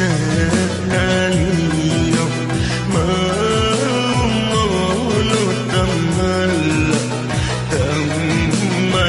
senanino Mamulut tamal Tamasini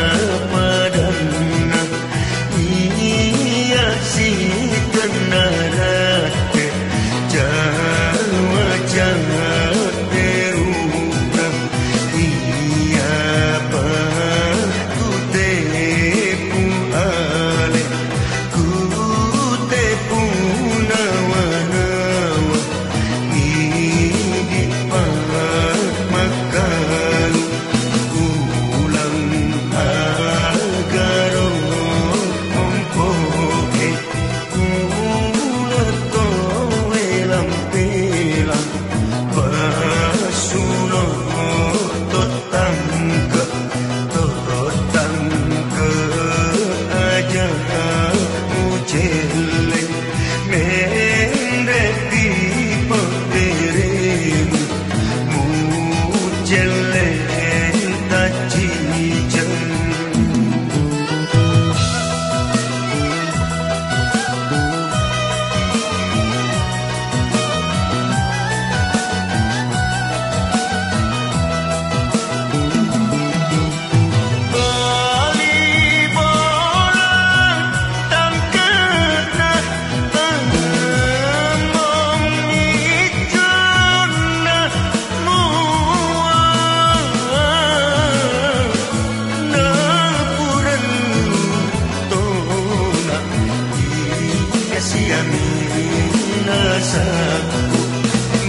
يميننا سابق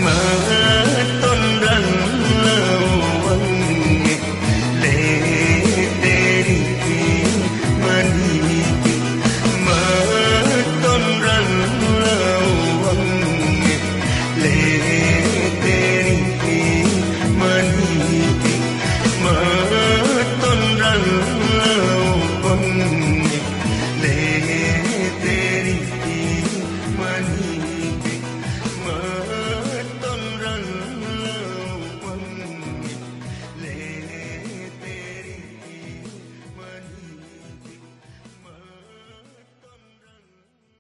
ما